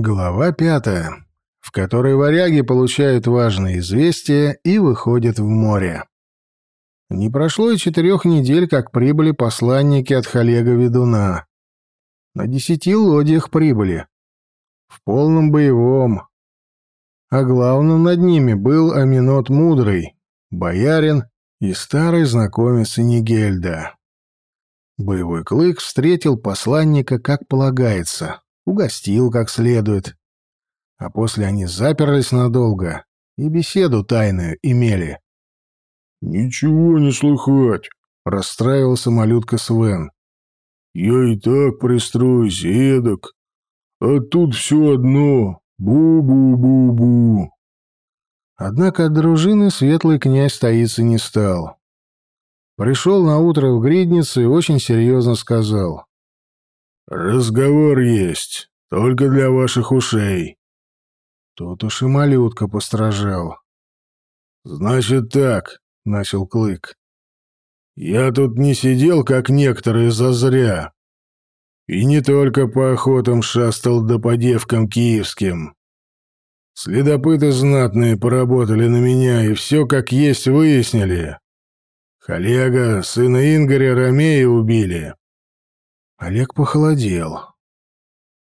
Глава пятая, в которой варяги получают важные известия и выходят в море. Не прошло и четырех недель, как прибыли посланники от Халега Ведуна. На десяти лодьях прибыли. В полном боевом. А главным над ними был Аминот Мудрый, боярин и старый знакомец Нигельда. Боевой клык встретил посланника, как полагается, угостил как следует. А после они заперлись надолго и беседу тайную имели. «Ничего не слыхать», — расстраивался малютка Свен. «Я и так пристроюсь, эдак. А тут все одно. Бу-бу-бу-бу». Однако от дружины светлый князь таиться не стал. Пришел на утро в гридницу и очень серьезно сказал. «Разговор есть, только для ваших ушей». Тут уж и малютка постражал. «Значит так», — начал Клык. «Я тут не сидел, как некоторые, зазря. И не только по охотам шастал да по девкам киевским. Следопыты знатные поработали на меня и все как есть выяснили. Халега, сына Ингоря, Ромея убили. Олег похолодел.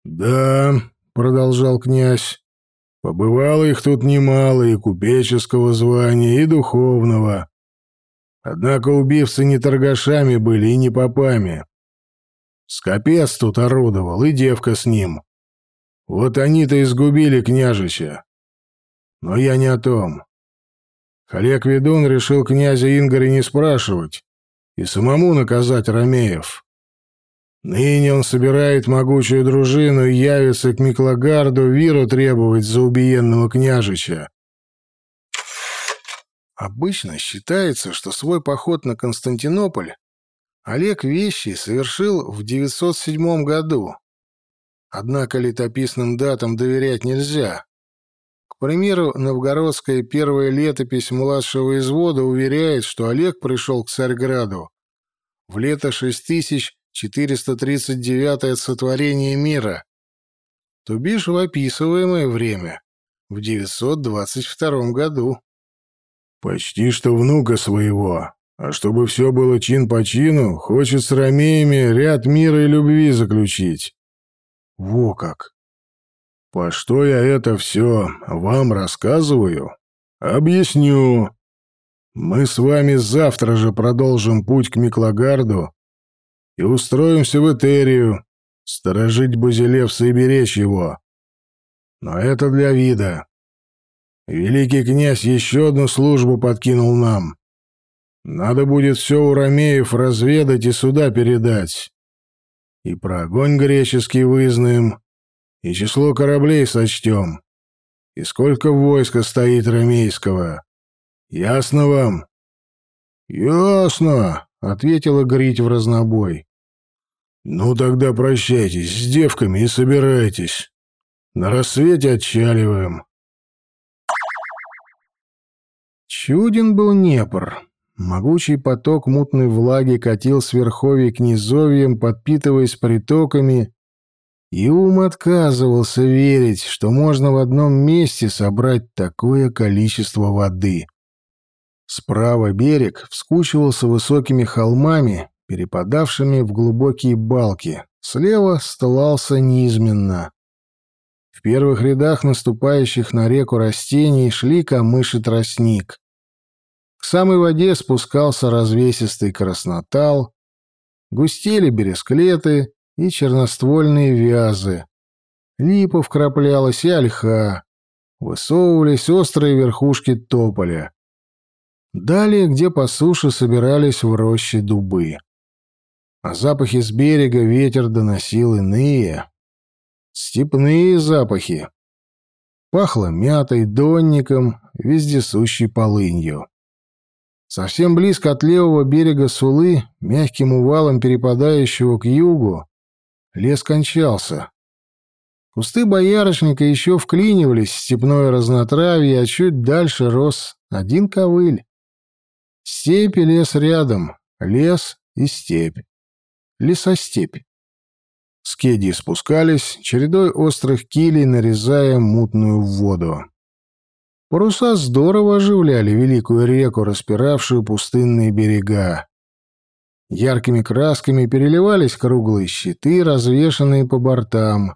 «Да», — продолжал князь, — «побывало их тут немало и купеческого звания, и духовного. Однако убивцы не торгашами были и не попами. Скопец тут орудовал, и девка с ним. Вот они-то изгубили княжича. Но я не о том. Халек Ведун решил князя Ингоря не спрашивать и самому наказать Ромеев. Ныне он собирает могучую дружину и явится к Миклагарду виру требовать за убиенного княжича. Обычно считается, что свой поход на Константинополь Олег Вещий совершил в 907 году. Однако летописным датам доверять нельзя. К примеру, новгородская первая летопись младшего извода уверяет, что Олег пришел к Царьграду в лето 6000 439 от сотворения мира, то бишь в описываемое время, в 922 году. «Почти что внука своего, а чтобы все было чин по чину, хочет с ромеями ряд мира и любви заключить». «Во как!» «По что я это все вам рассказываю? Объясню. Мы с вами завтра же продолжим путь к Миклагарду и устроимся в Этерию, сторожить Базилевса и беречь его. Но это для вида. Великий князь еще одну службу подкинул нам. Надо будет все у ромеев разведать и сюда передать. И про огонь греческий вызнаем, и число кораблей сочтем, и сколько войска стоит ромейского. Ясно вам? Ясно, — ответила Грить в разнобой. «Ну тогда прощайтесь с девками и собирайтесь. На рассвете отчаливаем». Чуден был Днепр. Могучий поток мутной влаги катил с верховий к низовьям, подпитываясь притоками, и ум отказывался верить, что можно в одном месте собрать такое количество воды. Справа берег вскучивался высокими холмами, перепадавшими в глубокие балки. Слева стлался низменно. В первых рядах наступающих на реку растений шли камыш и тростник. К самой воде спускался развесистый краснотал, густели бересклеты и черноствольные вязы. Липа вкраплялась и ольха. Высовывались острые верхушки тополя. Далее, где по суше собирались в роще дубы. А запахи с берега ветер доносил иные. Степные запахи. Пахло мятой, донником, вездесущей полынью. Совсем близко от левого берега Сулы, мягким увалом перепадающего к югу, лес кончался. Кусты боярышника еще вклинивались в степное разнотравье, а чуть дальше рос один ковыль. Степь и лес рядом, лес и степь. Лесостепь. Скеди спускались, чередой острых килей нарезая мутную воду. Паруса здорово оживляли великую реку, распиравшую пустынные берега. Яркими красками переливались круглые щиты, развешанные по бортам.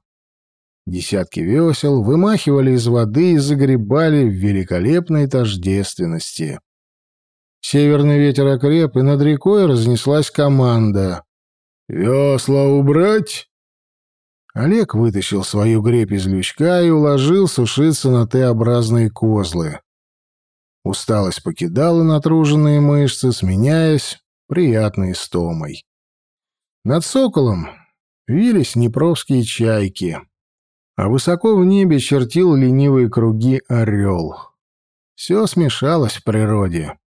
Десятки весел вымахивали из воды и загребали в великолепной тождественности. Северный ветер окреп, и над рекой разнеслась команда. «Весла убрать!» Олег вытащил свою гребь из лючка и уложил сушиться на Т-образные козлы. Усталость покидала натруженные мышцы, сменяясь приятной стомой. Над соколом вились непровские чайки, а высоко в небе чертил ленивые круги орел. Все смешалось в природе.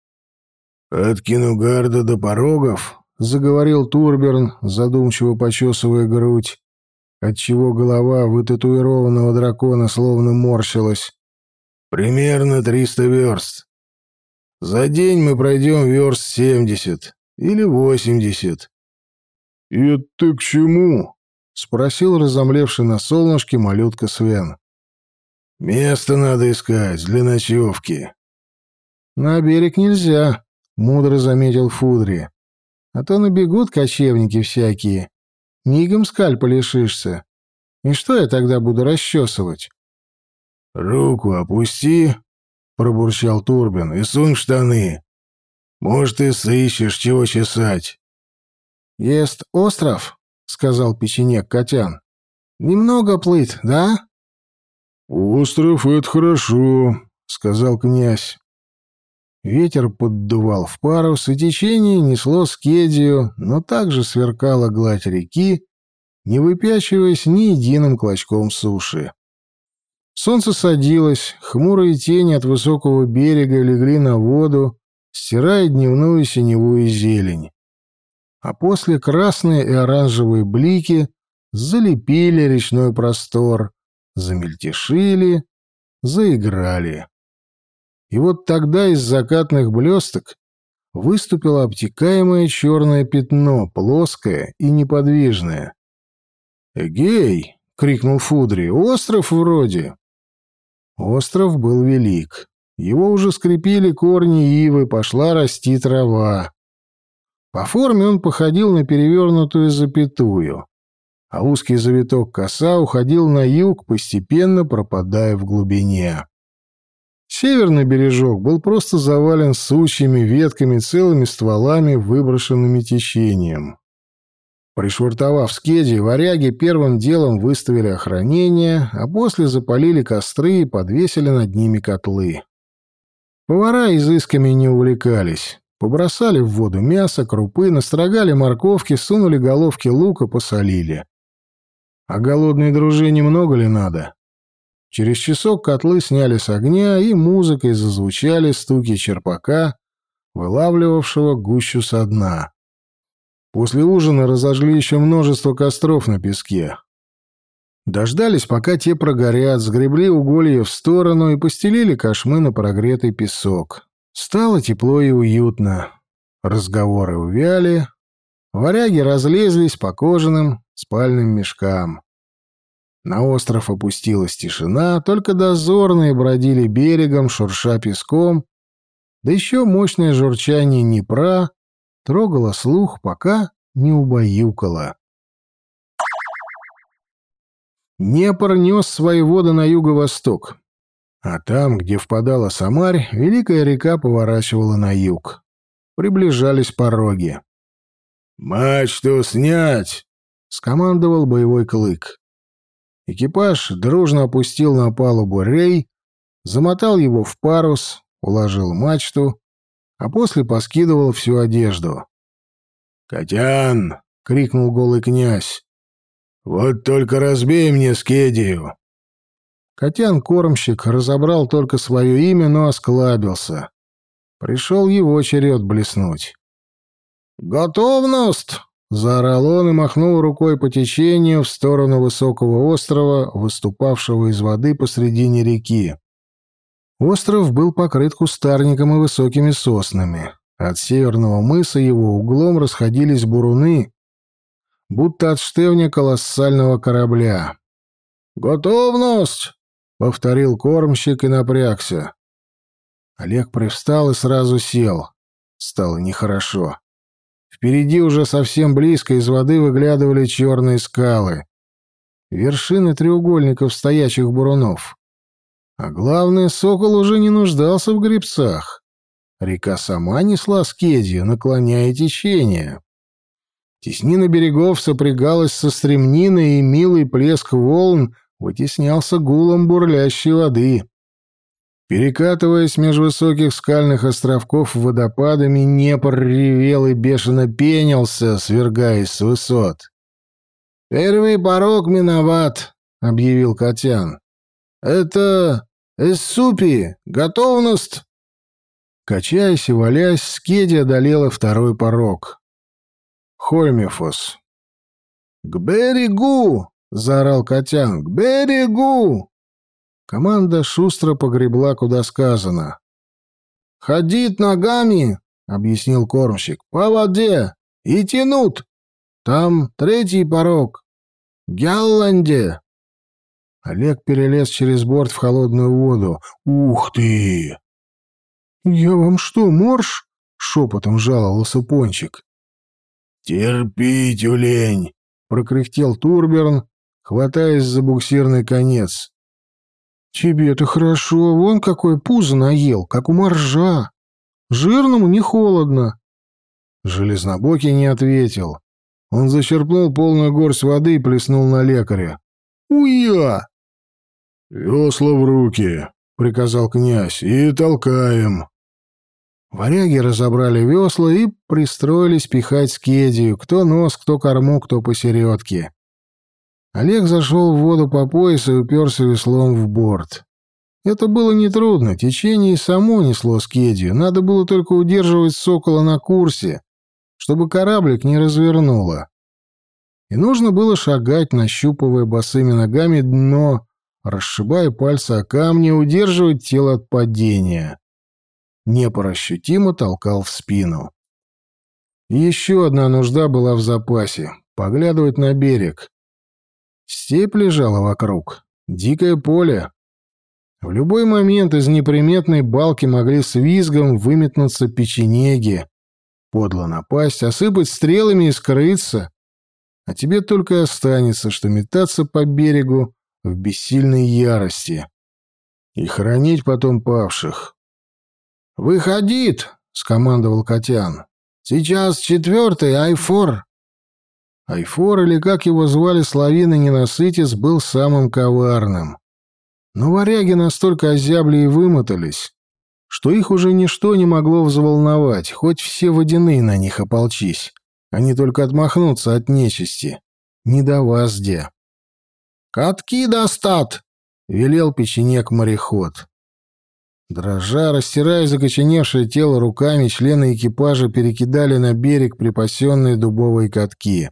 «Откину гарда до порогов», — заговорил Турберн, задумчиво почесывая грудь, отчего голова вытатуированного дракона словно морщилась. «Примерно триста верст. За день мы пройдем верст семьдесят. Или восемьдесят. «И ты к чему?» — спросил разомлевший на солнышке малютка Свен. «Место надо искать для ночевки». «На берег нельзя», — мудро заметил Фудри. «А то набегут кочевники всякие. Мигом скальпа лишишься. И что я тогда буду расчесывать?» «Руку опусти», — пробурчал Турбин, — «и сунь в штаны. Может, и сыщешь, чего чесать. «Ест остров?» — сказал печенек Котян. «Немного плыть, да?» «Остров — это хорошо», — сказал князь. Ветер поддувал в парус, и течение несло скедию, но также сверкала гладь реки, не выпячиваясь ни единым клочком суши. Солнце садилось, хмурые тени от высокого берега легли на воду, стирая дневную синевую зелень. А после красные и оранжевые блики залепили речной простор, замельтешили, заиграли. И вот тогда из закатных блесток выступило обтекаемое черное пятно, плоское и неподвижное. «Эгей!» — крикнул Фудри. «Остров вроде!» Остров был велик. Его уже скрепили корни ивы, пошла расти трава. По форме он походил на перевернутую запятую, а узкий завиток коса уходил на юг, постепенно пропадая в глубине. Северный бережок был просто завален сучьями, ветками, целыми стволами, выброшенными течением. Пришвартовав скеди, варяги первым делом выставили охранение, а после запалили костры и подвесили над ними котлы. Повара изысками не увлекались. Побросали в воду мясо, крупы, настрогали морковки, сунули головки лука, посолили. А голодной дружине много ли надо? Через часок котлы сняли с огня, и музыкой зазвучали стуки черпака, вылавливавшего гущу со дна. После ужина разожгли еще множество костров на песке. Дождались, пока те прогорят, сгребли уголья в сторону и постелили кошмы на прогретый песок. Стало тепло и уютно. Разговоры увяли. Варяги разлезлись по кожаным спальным мешкам. На остров опустилась тишина, только дозорные бродили берегом, шурша песком, да еще мощное журчание Днепра трогало слух, пока не убаюкало. Днепр нес свои воды на юго-восток, а там, где впадала Самарь, великая река поворачивала на юг. Приближались пороги. «Мачту снять!» — скомандовал боевой клык. Экипаж дружно опустил на палубу рей, замотал его в парус, уложил мачту, а после поскидывал всю одежду. «Котян!» — крикнул голый князь. «Вот только разбей мне скедию!» Котян-кормщик разобрал только свое имя, но осклабился. Пришел его черед блеснуть. «Готовность!» — заорал он и махнул рукой по течению в сторону высокого острова, выступавшего из воды посредине реки. Остров был покрыт кустарником и высокими соснами. От северного мыса его углом расходились буруны, будто от штевня колоссального корабля. «Готовность!» — повторил кормщик и напрягся. Олег привстал и сразу сел. Стало нехорошо. Впереди уже совсем близко из воды выглядывали черные скалы. Вершины треугольников стоячих бурунов. А главное, сокол уже не нуждался в грибцах. Река сама несла скедью, наклоняя течение. Теснина берегов сопрягалась со стремниной, и милый плеск волн вытеснялся гулом бурлящей воды. Перекатываясь меж высоких скальных островков водопадами, Днепр ревел и бешено пенился, свергаясь с высот. «Первый порог миноват», — объявил Котян. «Это Эссупи, готовность!» Качаясь и валясь, Скеди одолела второй порог. Хольмифос. «К берегу!» — заорал Котян. «К берегу!» Команда шустро погребла, куда сказано. «Ходить ногами!» — объяснил кормщик. «По воде! И тянут! Там третий порог! Гялланде!» Олег перелез через борт в холодную воду. «Ух ты!» «Я вам что, морж?» — шепотом жаловался Пончик. «Терпи, тюлень!» — прокряхтел Турберн, хватаясь за буксирный конец. «Тебе-то хорошо, вон какой пузо наел, как у моржа. Жирному не холодно». Железнобокий не ответил. Он зачерпнул полную горсть воды и плеснул на лекаря. «Уя!» «Весла в руки», — приказал князь, — «и толкаем». Варяги разобрали весла и пристроились пихать скедию, кто нос, кто корму, кто посередке. Олег зашел в воду по пояс и уперся веслом в борт. Это было нетрудно, течение и само несло скедию, надо было только удерживать сокола на курсе, чтобы кораблик не развернуло. И нужно было шагать, нащупывая босыми ногами дно, расшибая пальцы о камни, удерживать тело от падения. Непор ощутимо толкал в спину. еще одна нужда была в запасе — поглядывать на берег. Степь лежала вокруг, дикое поле. В любой момент из неприметной балки могли с визгом выметнуться печенеги, подло напасть, осыпать стрелами и скрыться. А тебе только останется, что метаться по берегу в бессильной ярости и хранить потом павших. «Выходит!» — скомандовал Котян. «Сейчас четвертый Айфор!» Айфор, или как его звали Славина Ненасытец, был самым коварным. Но варяги настолько озябли и вымотались, что их уже ничто не могло взволновать, хоть все водяные на них ополчись. Они только отмахнутся от нечисти. Не до вас, где. «Катки достат!» — велел печенек-мореход. Дрожа, растирая закоченевшее тело руками, члены экипажа перекидали на берег припасенные дубовые катки.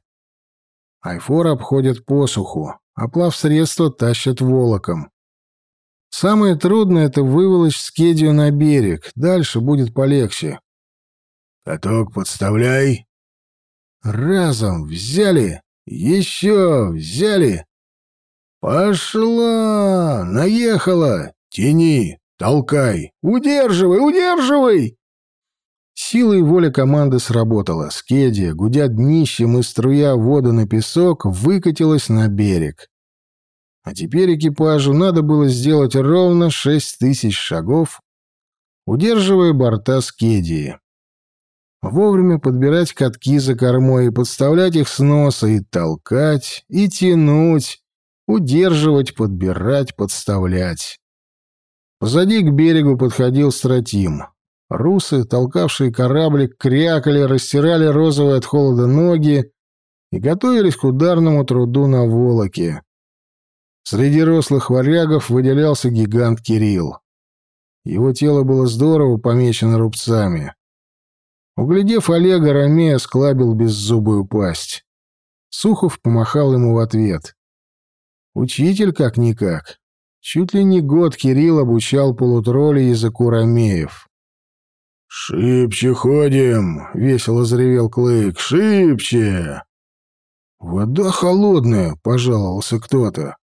Айфор обходят посуху, а плавсредства тащат волоком. Самое трудное — это выволочь скедию на берег, дальше будет полегче. «Каток подставляй!» «Разом! Взяли! Еще! Взяли!» «Пошла! Наехала! Тяни! Толкай! Удерживай! Удерживай!» Сила и воля команды сработала. Скедия, гудя днищем и струя воду на песок, выкатилась на берег. А теперь экипажу надо было сделать ровно шесть тысяч шагов, удерживая борта Скедии. Вовремя подбирать катки за кормой и подставлять их с носа, и толкать, и тянуть, удерживать, подбирать, подставлять. Позади к берегу подходил стратим. Русы, толкавшие кораблик, крякали, растирали розовые от холода ноги и готовились к ударному труду на волоке. Среди рослых варягов выделялся гигант Кирилл. Его тело было здорово помечено рубцами. Углядев Олега, Ромея склабил беззубую пасть. Сухов помахал ему в ответ. Учитель как-никак. Чуть ли не год Кирилл обучал полутроли языку ромеев. «Шибче ходим!» — весело заревел Клык. «Шибче!» «Вода холодная», — пожаловался кто-то.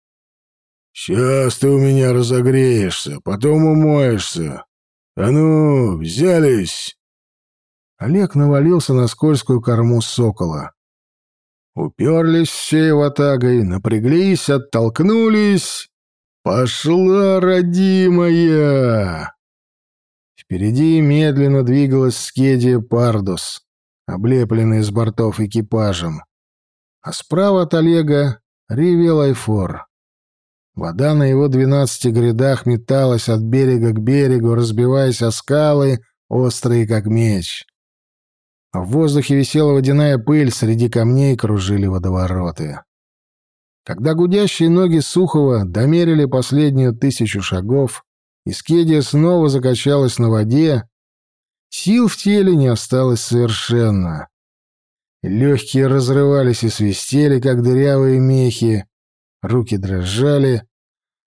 «Сейчас ты у меня разогреешься, потом умоешься. А ну, взялись!» Олег навалился на скользкую корму сокола. Уперлись всей ватагой, напряглись, оттолкнулись. «Пошла, родимая!» Впереди медленно двигалась скедия «Пардус», облепленная с бортов экипажем. А справа от Олега ревел Айфор. Вода на его двенадцати грядах металась от берега к берегу, разбиваясь о скалы, острые как меч. В воздухе висела водяная пыль, среди камней кружили водовороты. Когда гудящие ноги Сухова домерили последнюю тысячу шагов, и Скедия снова закачалась на воде, сил в теле не осталось совершенно. Легкие разрывались и свистели, как дырявые мехи, руки дрожали,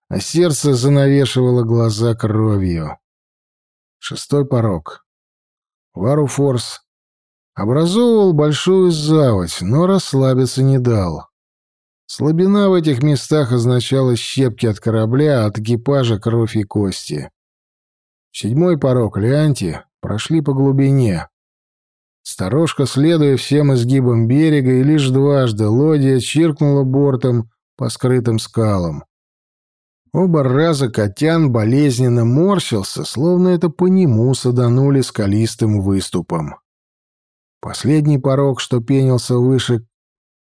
а сердце занавешивало глаза кровью. Шестой порог. Варуфорс образовывал большую заводь, но расслабиться не дал. Слабина в этих местах означала щепки от корабля, от экипажа кровь и кости. Седьмой порог Леанти прошли по глубине. Сторожка, следуя всем изгибам берега, и лишь дважды лодия чиркнула бортом по скрытым скалам. Оба раза Котян болезненно морщился, словно это по нему саданули скалистым выступом. Последний порог, что пенился выше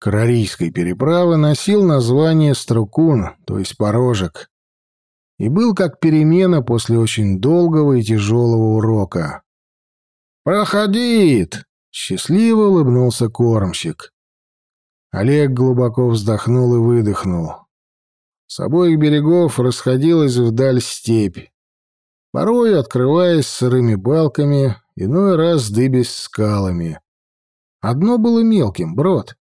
Карарийской переправы, носил название Струкун, то есть порожек, и был как перемена после очень долгого и тяжелого урока. «Проходит!» — счастливо улыбнулся кормщик. Олег глубоко вздохнул и выдохнул. С обоих берегов расходилась вдаль степь, порой открываясь сырыми балками, иной раз дыбясь скалами. Одно было мелким — брод.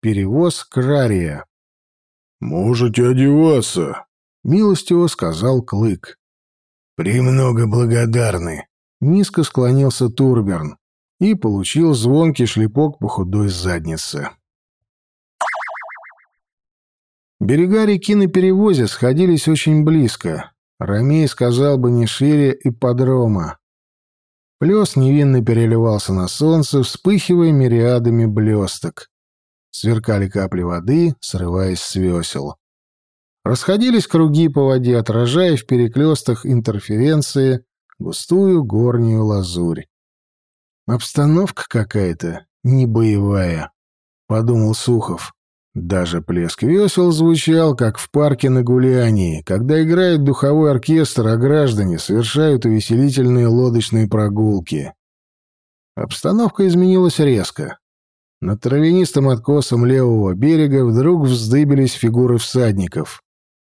Перевоз Крария. «Можете одеваться», — милостиво сказал Клык. «Премного благодарны», — низко склонился Турберн и получил звонкий шлепок по худой заднице. Берега реки на перевозе сходились очень близко. Ромей сказал бы не шире ипподрома. Плес невинно переливался на солнце, вспыхивая мириадами блесток. Сверкали капли воды, срываясь с весел. Расходились круги по воде, отражая в переклестах интерференции густую горнюю лазурь. «Обстановка какая-то не боевая», — подумал Сухов. Даже плеск весел звучал, как в парке на гулянии, когда играет духовой оркестр, а граждане совершают увеселительные лодочные прогулки. Обстановка изменилась резко. Над травянистым откосом левого берега вдруг вздыбились фигуры всадников.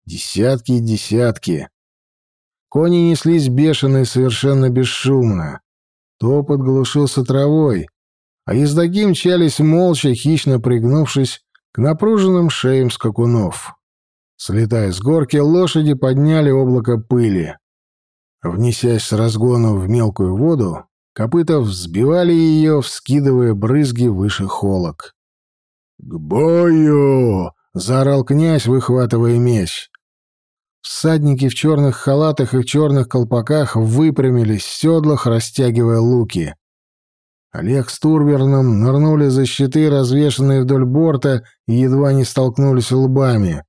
Десятки и десятки. Кони неслись бешено и совершенно бесшумно. Топот глушился травой, а ездаки мчались молча, хищно пригнувшись к напруженным шеям скакунов. Слетая с горки, лошади подняли облако пыли. Внесясь с разгону в мелкую воду, копыта взбивали ее, вскидывая брызги выше холок. «К бою!» — заорал князь, выхватывая меч. Всадники в черных халатах и в черных колпаках выпрямились в седлах, растягивая луки. Олег с Турберном нырнули за щиты, развешанные вдоль борта, и едва не столкнулись лбами.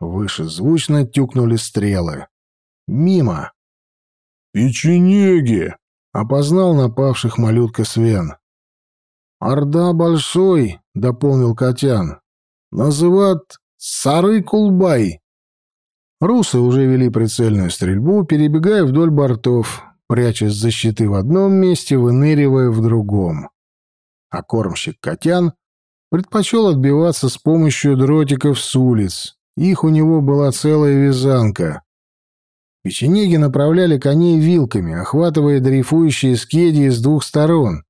Выше звучно тюкнули стрелы. Мимо. «Печенеги!» — опознал напавших малютка Свен. «Орда большой!» — дополнил Котян. «Называют Сары-Кулбай!» Русы уже вели прицельную стрельбу, перебегая вдоль бортов, прячась за щиты в одном месте, выныривая в другом. А кормщик Котян предпочел отбиваться с помощью дротиков с улиц. Их у него была целая вязанка. Печенеги направляли коней вилками, охватывая дрейфующие скеди с двух сторон.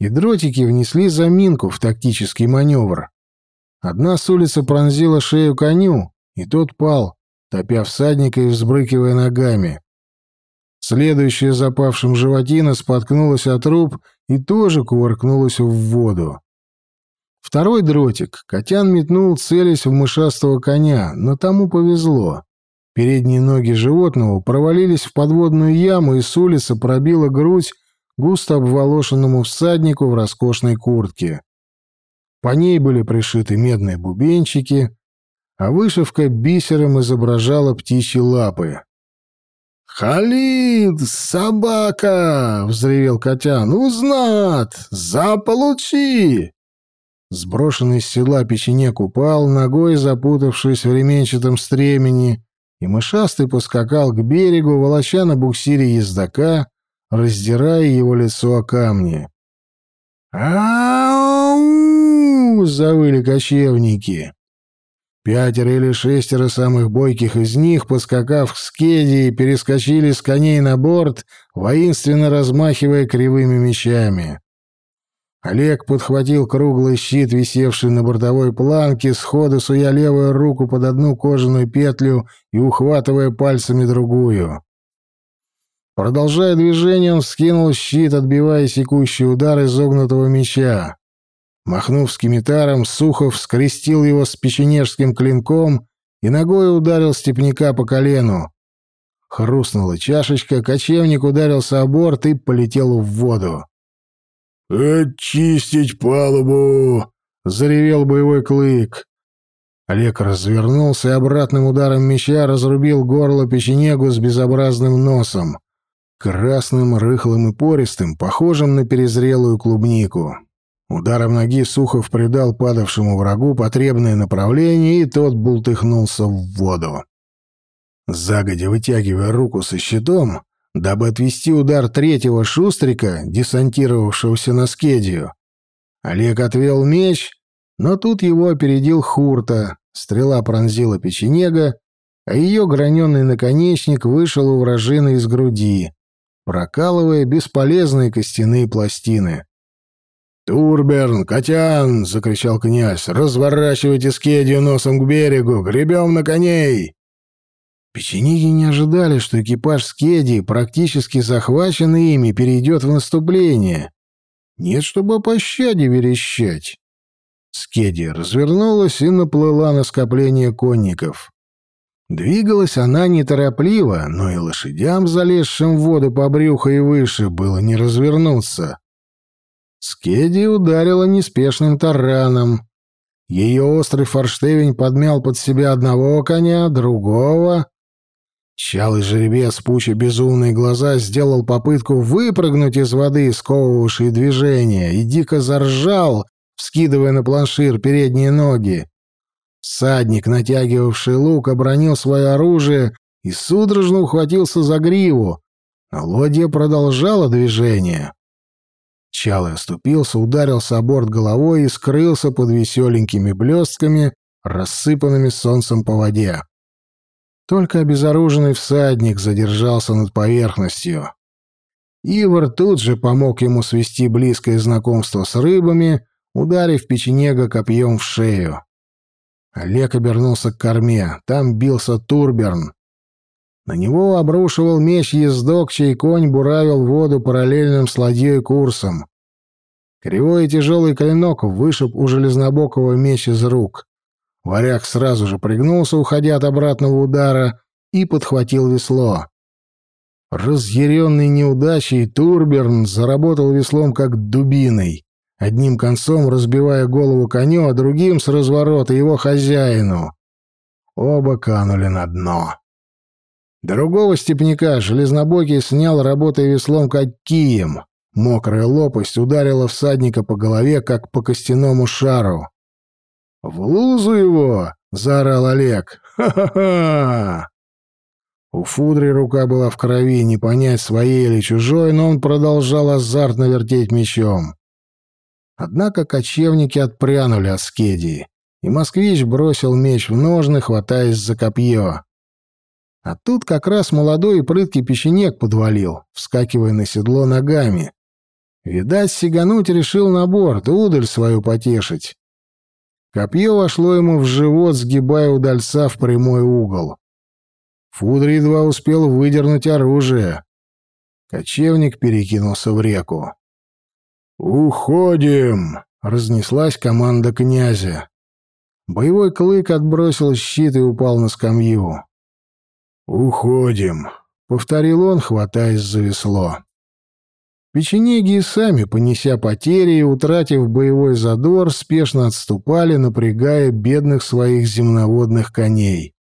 И дротики внесли заминку в тактический маневр. Одна с улицы пронзила шею коню, и тот пал, топя всадника и взбрыкивая ногами. Следующая запавшим животина споткнулась от труп и тоже кувыркнулась в воду. Второй дротик Котян метнул, целясь в мышастого коня, но тому повезло. Передние ноги животного провалились в подводную яму, и с улицы пробила грудь густо обволошенному всаднику в роскошной куртке. По ней были пришиты медные бубенчики, а вышивка бисером изображала птичьи лапы. «Халид, собака!» — взревел Котян. «Узнат! Заполучи!» Сброшенный с седла печенек упал, ногой запутавшись в ременчатом стремени, и мышастый поскакал к берегу, волоча на буксире ездока, раздирая его лицо о камни. «Ау!» — завыли кочевники. Пятеро или шестеро самых бойких из них, поскакав к скеди, перескочили с коней на борт, воинственно размахивая кривыми мечами. Олег подхватил круглый щит, висевший на бортовой планке, сходу суя левую руку под одну кожаную петлю и ухватывая пальцами другую. Продолжая движение, он вскинул щит, отбивая секущий удар изогнутого меча. Махнув скимитаром, Сухов скрестил его с печенежским клинком и ногой ударил степняка по колену. Хрустнула чашечка, кочевник ударился о борт и полетел в воду. «Очистить палубу!» — заревел боевой клык. Олег развернулся и обратным ударом меча разрубил горло печенегу с безобразным носом, красным, рыхлым и пористым, похожим на перезрелую клубнику. Ударом ноги Сухов придал падавшему врагу потребное направление, и тот бултыхнулся в воду. Загодя вытягивая руку со щитом, дабы отвести удар третьего шустрика, десантировавшегося на скедию, Олег отвел меч, но тут его опередил Хурта, стрела пронзила печенега, а ее граненый наконечник вышел у вражины из груди, прокалывая бесполезные костяные пластины. «Турберн, Котян!» — закричал князь. «Разворачивайте скедью носом к берегу! Гребем на коней!» Печенеги не ожидали, что экипаж скеди, практически захваченный ими, перейдет в наступление. Нет, чтобы о пощаде верещать. Скеди развернулась и наплыла на скопление конников. Двигалась она неторопливо, но и лошадям, залезшим в воду по брюху и выше, было не развернуться. Скеди ударила неспешным тараном. Ее острый форштевень подмял под себя одного коня, другого. Чалый жеребец, пуча безумные глаза, сделал попытку выпрыгнуть из воды, сковывавшей движение, и дико заржал, вскидывая на планшир передние ноги. Всадник, натягивавший лук, обронил свое оружие и судорожно ухватился за гриву, лодья продолжала движение. Чалый оступился, ударился о борт головой и скрылся под веселенькими блестками, рассыпанными солнцем по воде. Только обезоруженный всадник задержался над поверхностью. Ивар тут же помог ему свести близкое знакомство с рыбами, ударив печенега копьем в шею. Олег обернулся к корме. Там бился Турберн. На него обрушивал меч ездок, чей конь буравил воду параллельным с ладьей курсом. Кривой и тяжелый клинок вышиб у железнобокого меч из рук. Варяг сразу же пригнулся, уходя от обратного удара, и подхватил весло. Разъяренный неудачей, Турберн заработал веслом как дубиной, одним концом разбивая голову коню, а другим с разворота его хозяину. Оба канули на дно. Другого степняка железнобокий снял, работая веслом как кием. Мокрая лопасть ударила всадника по голове, как по костяному шару. «В лузу его!» — заорал Олег. «Ха-ха-ха!» У Фудри рука была в крови, не понять, своей или чужой, но он продолжал азартно вертеть мечом. Однако кочевники отпрянули от скедии, и москвич бросил меч в ножны, хватаясь за копье. А тут как раз молодой и прыткий печенек подвалил, вскакивая на седло ногами. Видать, сигануть решил на борт, удаль свою потешить. Копье вошло ему в живот, сгибая удальца в прямой угол. Фудри едва успел выдернуть оружие. Кочевник перекинулся в реку. «Уходим!» разнеслась команда князя. Боевой клык отбросил щит и упал на скамью. «Уходим», — повторил он, хватаясь за весло. Печенеги и сами, понеся потери и утратив боевой задор, спешно отступали, напрягая бедных своих земноводных коней.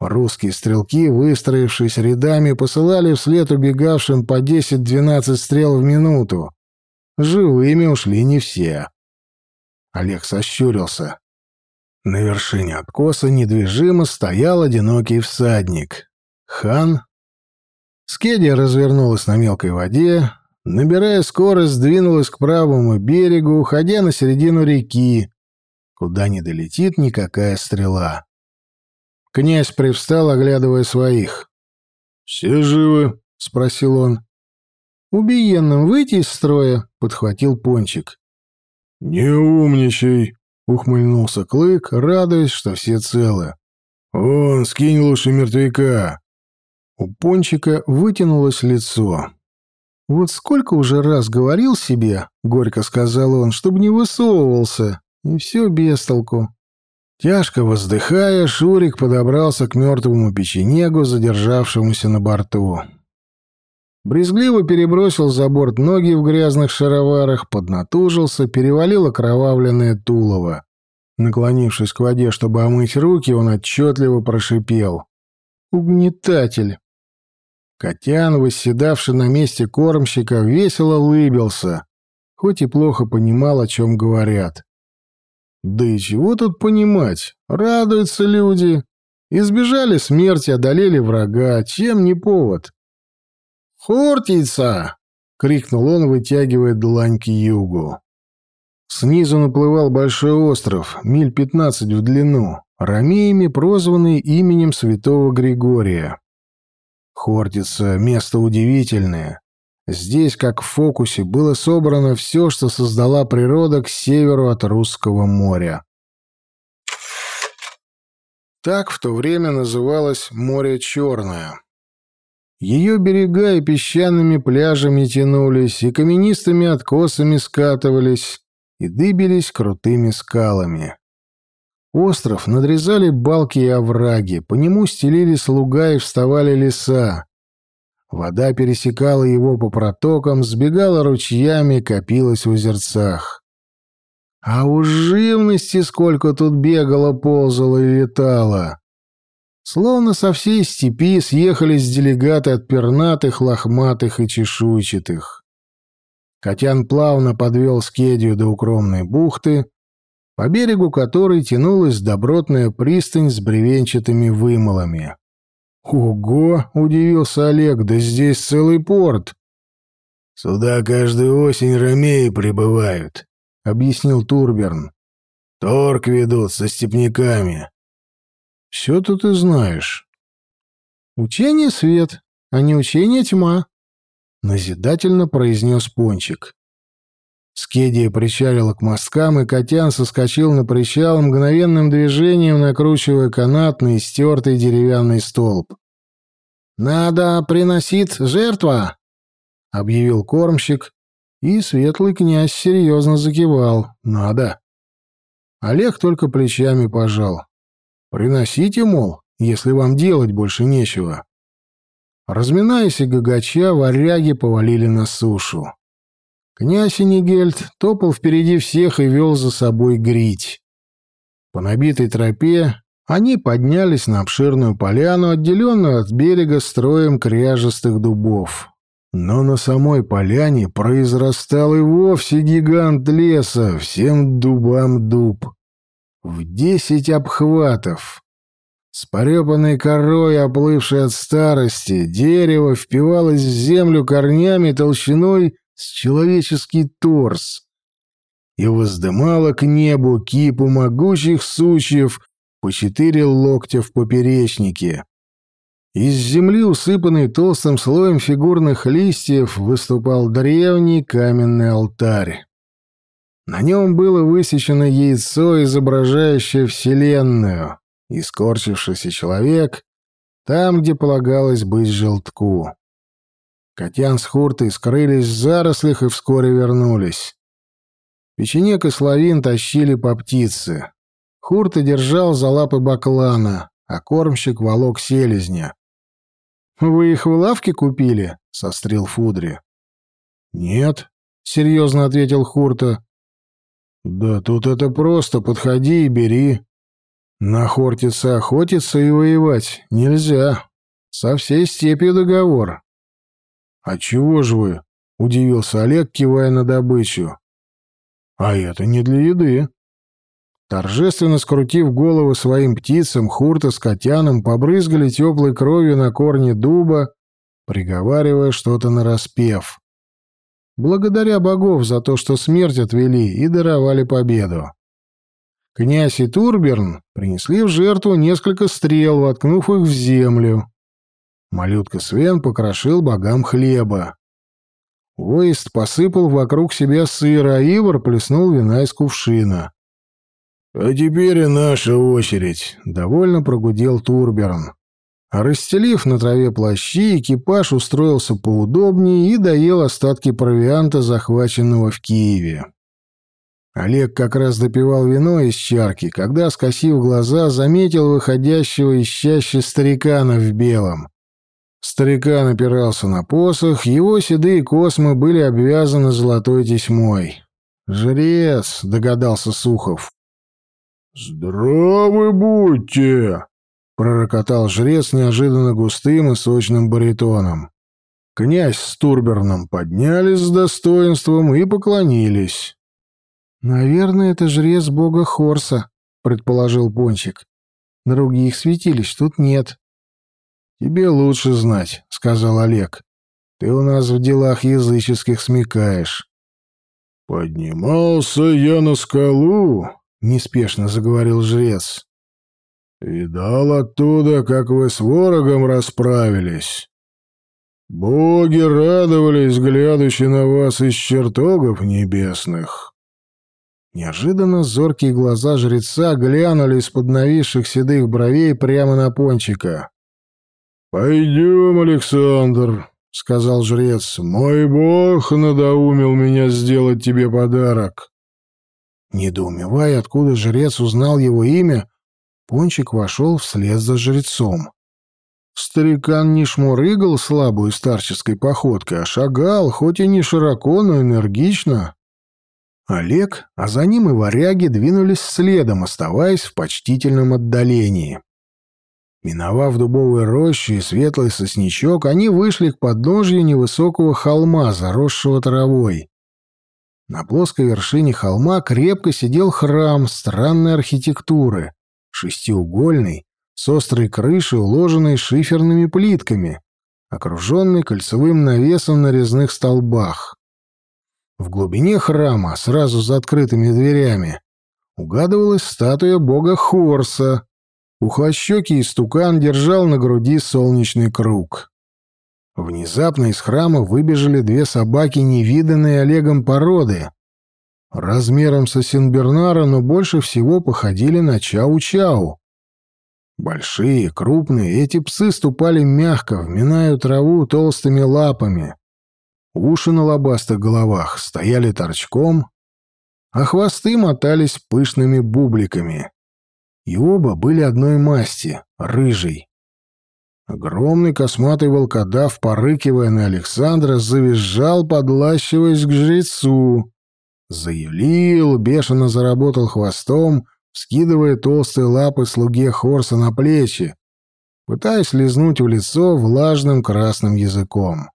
Русские стрелки, выстроившись рядами, посылали вслед убегавшим по 10-12 стрел в минуту. Живыми ушли не все. Олег сощурился. На вершине откоса недвижимо стоял одинокий всадник. Хан. Скедия развернулась на мелкой воде, набирая скорость, двинулась к правому берегу, уходя на середину реки, куда не долетит никакая стрела. Князь привстал, оглядывая своих. «Все живы?» — спросил он. «Убиенным выйти из строя», — подхватил Пончик. «Не умничай», — ухмыльнулся Клык, радуясь, что все целы. «Он, скинь лучше мертвяка». У Пончика вытянулось лицо. «Вот сколько уже раз говорил себе, — горько сказал он, — чтобы не высовывался, и все без толку. Тяжко воздыхая, Шурик подобрался к мертвому печенегу, задержавшемуся на борту. Брезгливо перебросил за борт ноги в грязных шароварах, поднатужился, перевалил окровавленное тулово. Наклонившись к воде, чтобы омыть руки, он отчетливо прошипел. «Угнетатель!» Котян, восседавший на месте кормщика, весело улыбился, хоть и плохо понимал, о чем говорят. Да и чего тут понимать? Радуются люди. Избежали смерти, одолели врага. Чем не повод? «Хортица!» — крикнул он, вытягивая длань к югу. Снизу наплывал большой остров, миль пятнадцать в длину, ромеями прозванный именем святого Григория. Хортица — место удивительное. Здесь, как в фокусе, было собрано все, что создала природа к северу от Русского моря. Так в то время называлось море Черное. Ее берега и песчаными пляжами тянулись, и каменистыми откосами скатывались, и дыбились крутыми скалами. Остров надрезали балки и овраги, по нему стелились луга и вставали леса, Вода пересекала его по протокам, сбегала ручьями, копилась в озерцах. А уж живности сколько тут бегало, ползало и летало. Словно со всей степи съехались делегаты от пернатых, лохматых и чешуйчатых. Котян плавно подвел скедию до укромной бухты, по берегу которой тянулась добротная пристань с бревенчатыми вымолами. «Ого!» — удивился Олег. «Да здесь целый порт!» «Сюда каждую осень ромеи прибывают», — объяснил Турберн. «Торг ведут со степняками». «Все тут ты знаешь». «Учение — свет, а не учение — тьма», — назидательно произнес Пончик. Скедия причалила к мосткам, и Котян соскочил на причал мгновенным движением, накручивая канат на истертый деревянный столб. «Надо приносить жертва!» — объявил кормщик, и светлый князь серьезно закивал. «Надо!» Олег только плечами пожал. «Приносите, мол, если вам делать больше нечего». Разминаясь и гагача, варяги повалили на сушу. Князь Энигельд топал впереди всех и вел за собой грить. По набитой тропе они поднялись на обширную поляну, отделенную от берега строем кряжестых дубов. Но на самой поляне произрастал и вовсе гигант леса, всем дубам дуб. В десять обхватов. С порепанной корой, оплывшей от старости, дерево впивалось в землю корнями толщиной с человеческий торс и воздымало к небу кипу могучих сучьев по четыре локтя в поперечнике. Из земли, усыпанной толстым слоем фигурных листьев, выступал древний каменный алтарь. На нем было высечено яйцо, изображающее Вселенную, и скорчившийся человек там, где полагалось быть желтку. Котян с Хуртой скрылись в зарослях и вскоре вернулись. Печенек и Славин тащили по птице. Хурта держал за лапы баклана, а кормщик волок селезня. «Вы их в лавке купили?» — сострил Фудри. «Нет», — серьезно ответил Хурта. «Да тут это просто, подходи и бери. На Хортице охотиться и воевать нельзя. Со всей степью договор». «А чего же вы?» — удивился Олег, кивая на добычу. «А это не для еды». Торжественно скрутив головы своим птицам, Хурта с Котяном побрызгали теплой кровью на корни дуба, приговаривая что-то нараспев. Благодаря богов за то, что смерть отвели и даровали победу. Князь и Турберн принесли в жертву несколько стрел, воткнув их в землю. Малютка Свен покрошил богам хлеба. Воист посыпал вокруг себя сыра, а Ивар плеснул вина из кувшина. «А теперь и наша очередь», — довольно прогудел Турберн. Расстелив на траве плащи, экипаж устроился поудобнее и доел остатки провианта, захваченного в Киеве. Олег как раз допивал вино из чарки, когда, скосив глаза, заметил выходящего из чащи старикана в белом. Старикан опирался на посох, его седые космы были обвязаны золотой тесьмой. «Жрец», — догадался Сухов. «Здравы будьте!» — пророкотал жрец неожиданно густым и сочным баритоном. Князь с Турберном поднялись с достоинством и поклонились. «Наверное, это жрец бога Хорса», — предположил Пончик. «Других святилищ тут нет». «Тебе лучше знать», — сказал Олег. «Ты у нас в делах языческих смекаешь». «Поднимался я на скалу», — неспешно заговорил жрец. «Видал оттуда, как вы с ворогом расправились. Боги радовались, глядячи на вас из чертогов небесных». Неожиданно зоркие глаза жреца глянули из-под нависших седых бровей прямо на пончика. «Пойдем, Александр», — сказал жрец, — «мой бог надоумил меня сделать тебе подарок». Недоумевая, откуда жрец узнал его имя, Пончик вошел вслед за жрецом. Старикан не шмурыгал слабой старческой походкой, а шагал, хоть и не широко, но энергично. Олег, а за ним и варяги двинулись следом, оставаясь в почтительном отдалении. Миновав дубовые рощи и светлый сосничок, они вышли к подножью невысокого холма, заросшего травой. На плоской вершине холма крепко сидел храм странной архитектуры, шестиугольный, с острой крышей, уложенной шиферными плитками, окруженный кольцевым навесом на резных столбах. В глубине храма, сразу за открытыми дверями, угадывалась статуя бога Хорса, Ухощекий истукан держал на груди солнечный круг. Внезапно из храма выбежали две собаки, невиданные Олегом породы. Размером со Синбернара, но больше всего походили на Чау-Чау. Большие, крупные, эти псы ступали мягко, вминая траву толстыми лапами. Уши на лобастых головах стояли торчком, а хвосты мотались пышными бубликами и оба были одной масти, рыжей. Огромный косматый волкодав, порыкивая на Александра, завизжал, подлащиваясь к жрецу. Заюлил, бешено заработал хвостом, скидывая толстые лапы слуге Хорса на плечи, пытаясь лизнуть в лицо влажным красным языком.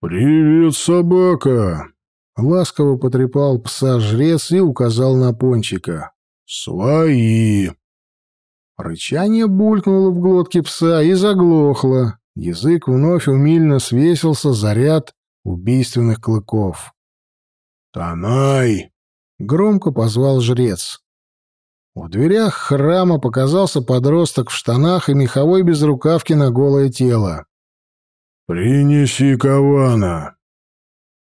«Привет, собака!» Ласково потрепал пса жрец и указал на пончика. «Свои!» Рычание булькнуло в глотке пса и заглохло. Язык вновь умильно свесился за ряд убийственных клыков. «Танай!» — громко позвал жрец. В дверях храма показался подросток в штанах и меховой безрукавке на голое тело. «Принеси кавана!»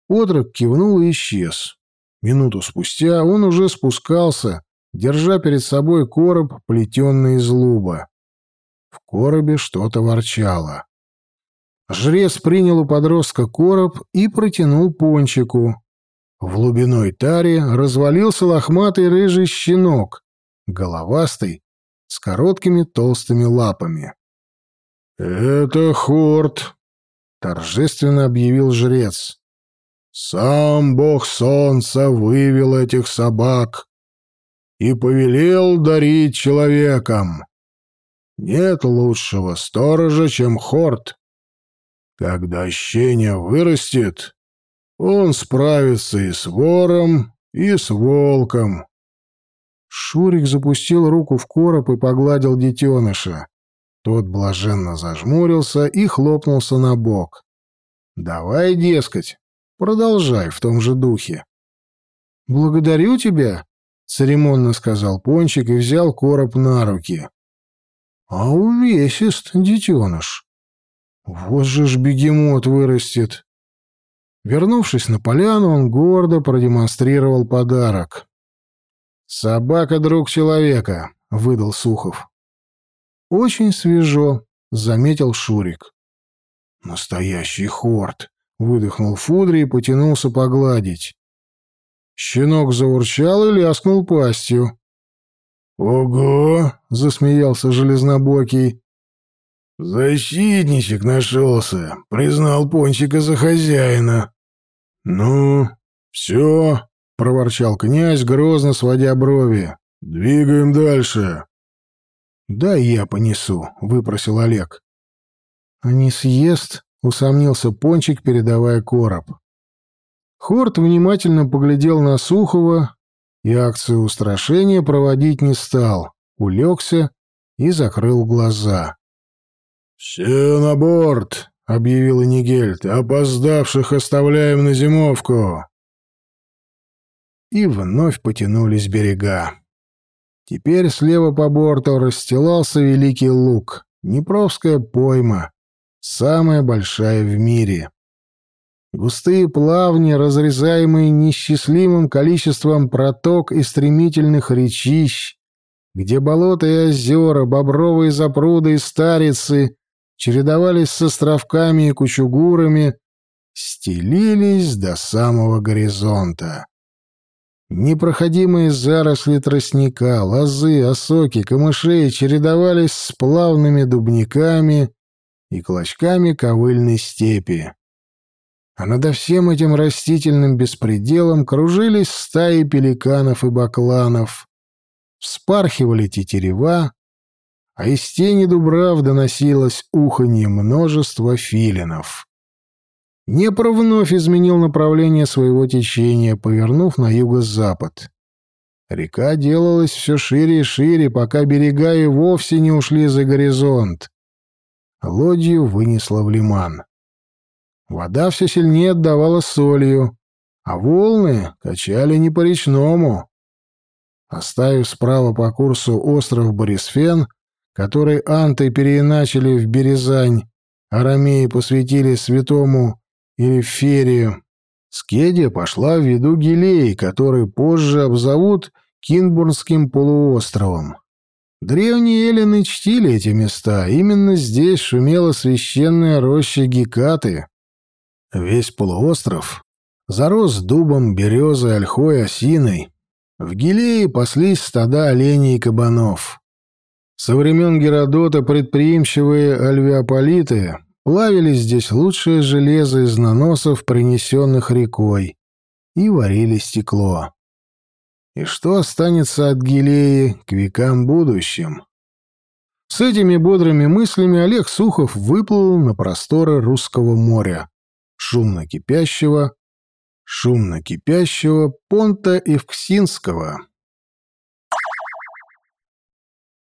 Отрок кивнул и исчез. Минуту спустя он уже спускался держа перед собой короб, плетенный из луба. В коробе что-то ворчало. Жрец принял у подростка короб и протянул пончику. В глубиной таре развалился лохматый рыжий щенок, головастый, с короткими толстыми лапами. «Это Хорт», — торжественно объявил жрец. «Сам бог солнца вывел этих собак и повелел дарить человекам. Нет лучшего сторожа, чем Хорт. Когда щеня вырастет, он справится и с вором, и с волком. Шурик запустил руку в короб и погладил детеныша. Тот блаженно зажмурился и хлопнулся на бок. «Давай, дескать, продолжай в том же духе». «Благодарю тебя», — церемонно сказал Пончик и взял короб на руки. «А увесист, детеныш. Вот же ж бегемот вырастет». Вернувшись на поляну, он гордо продемонстрировал подарок. «Собака — друг человека», — выдал Сухов. «Очень свежо», — заметил Шурик. «Настоящий хорт», — выдохнул Фудри и потянулся погладить. Щенок заурчал и ляскнул пастью. «Ого!» — засмеялся Железнобокий. «Защитничек нашелся, признал Пончика за хозяина». «Ну, все», — проворчал князь, грозно сводя брови. «Двигаем дальше». «Да я понесу», — выпросил Олег. «А не съест?» — усомнился Пончик, передавая короб. Хорт внимательно поглядел на Сухова и акцию устрашения проводить не стал, улегся и закрыл глаза. «Все на борт!» — объявил Энигельд. «Опоздавших оставляем на зимовку!» И вновь потянулись берега. Теперь слева по борту расстилался Великий Луг, Днепровская пойма, самая большая в мире. Густые плавни, разрезаемые несчастливым количеством проток и стремительных речищ, где болота и озера, бобровые запруды и старицы чередовались с островками и кучугурами, стелились до самого горизонта. Непроходимые заросли тростника, лозы, осоки, камышей чередовались с плавными дубниками и клочками ковыльной степи. А над всем этим растительным беспределом кружились стаи пеликанов и бакланов, вспархивали тетерева, а из тени дубрав доносилось уханье множества филинов. Днепр вновь изменил направление своего течения, повернув на юго-запад. Река делалась все шире и шире, пока берега и вовсе не ушли за горизонт. Лодью вынесло в лиман. Вода все сильнее отдавала солью, а волны качали не по-речному. Оставив справа по курсу остров Борисфен, который анты переиначили в Березань, а ромеи посвятили святому Элиферию, Скедия пошла в виду Гилей, который позже обзовут Кинбурнским полуостровом. Древние эллины чтили эти места, именно здесь шумела священная роща Гекаты. Весь полуостров зарос дубом, березой, ольхой, осиной. В Гилее паслись стада оленей и кабанов. Со времен Геродота предприимчивые альвеополиты плавили здесь лучшее железо из наносов, принесенных рекой, и варили стекло. И что останется от Гилеи к векам будущим? С этими бодрыми мыслями Олег Сухов выплыл на просторы Русского моря, шумно кипящего, шумно кипящего Понта Евксинского.